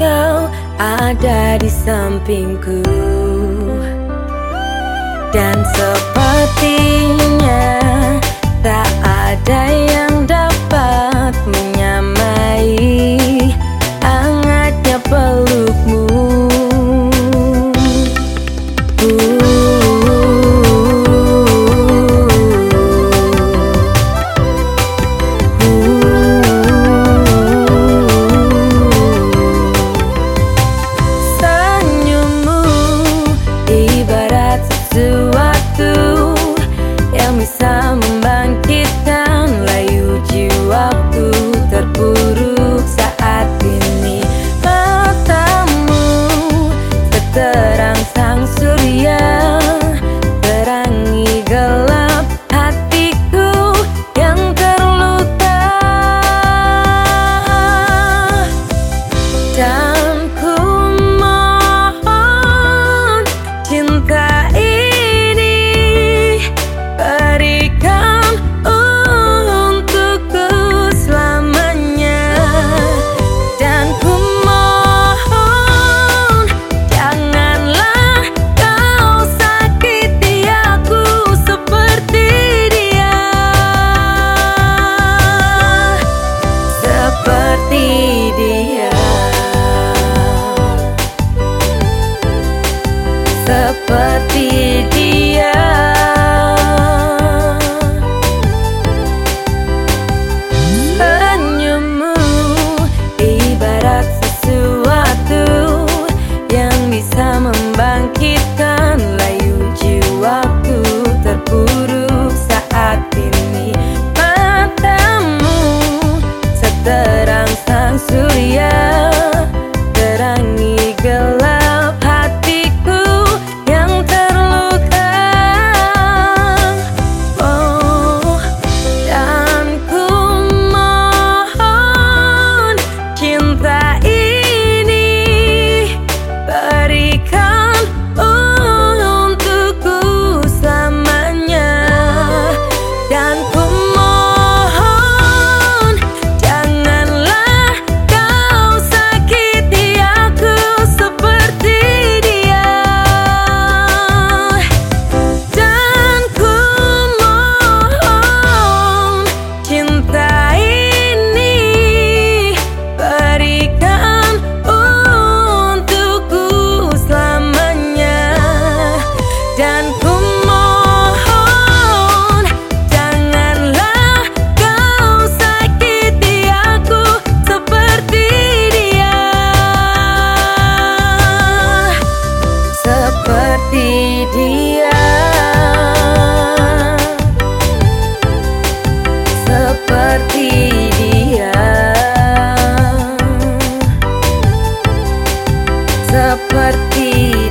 kau ada di sampingku. Dan seperti seperti dia. Seperti dia. Seperti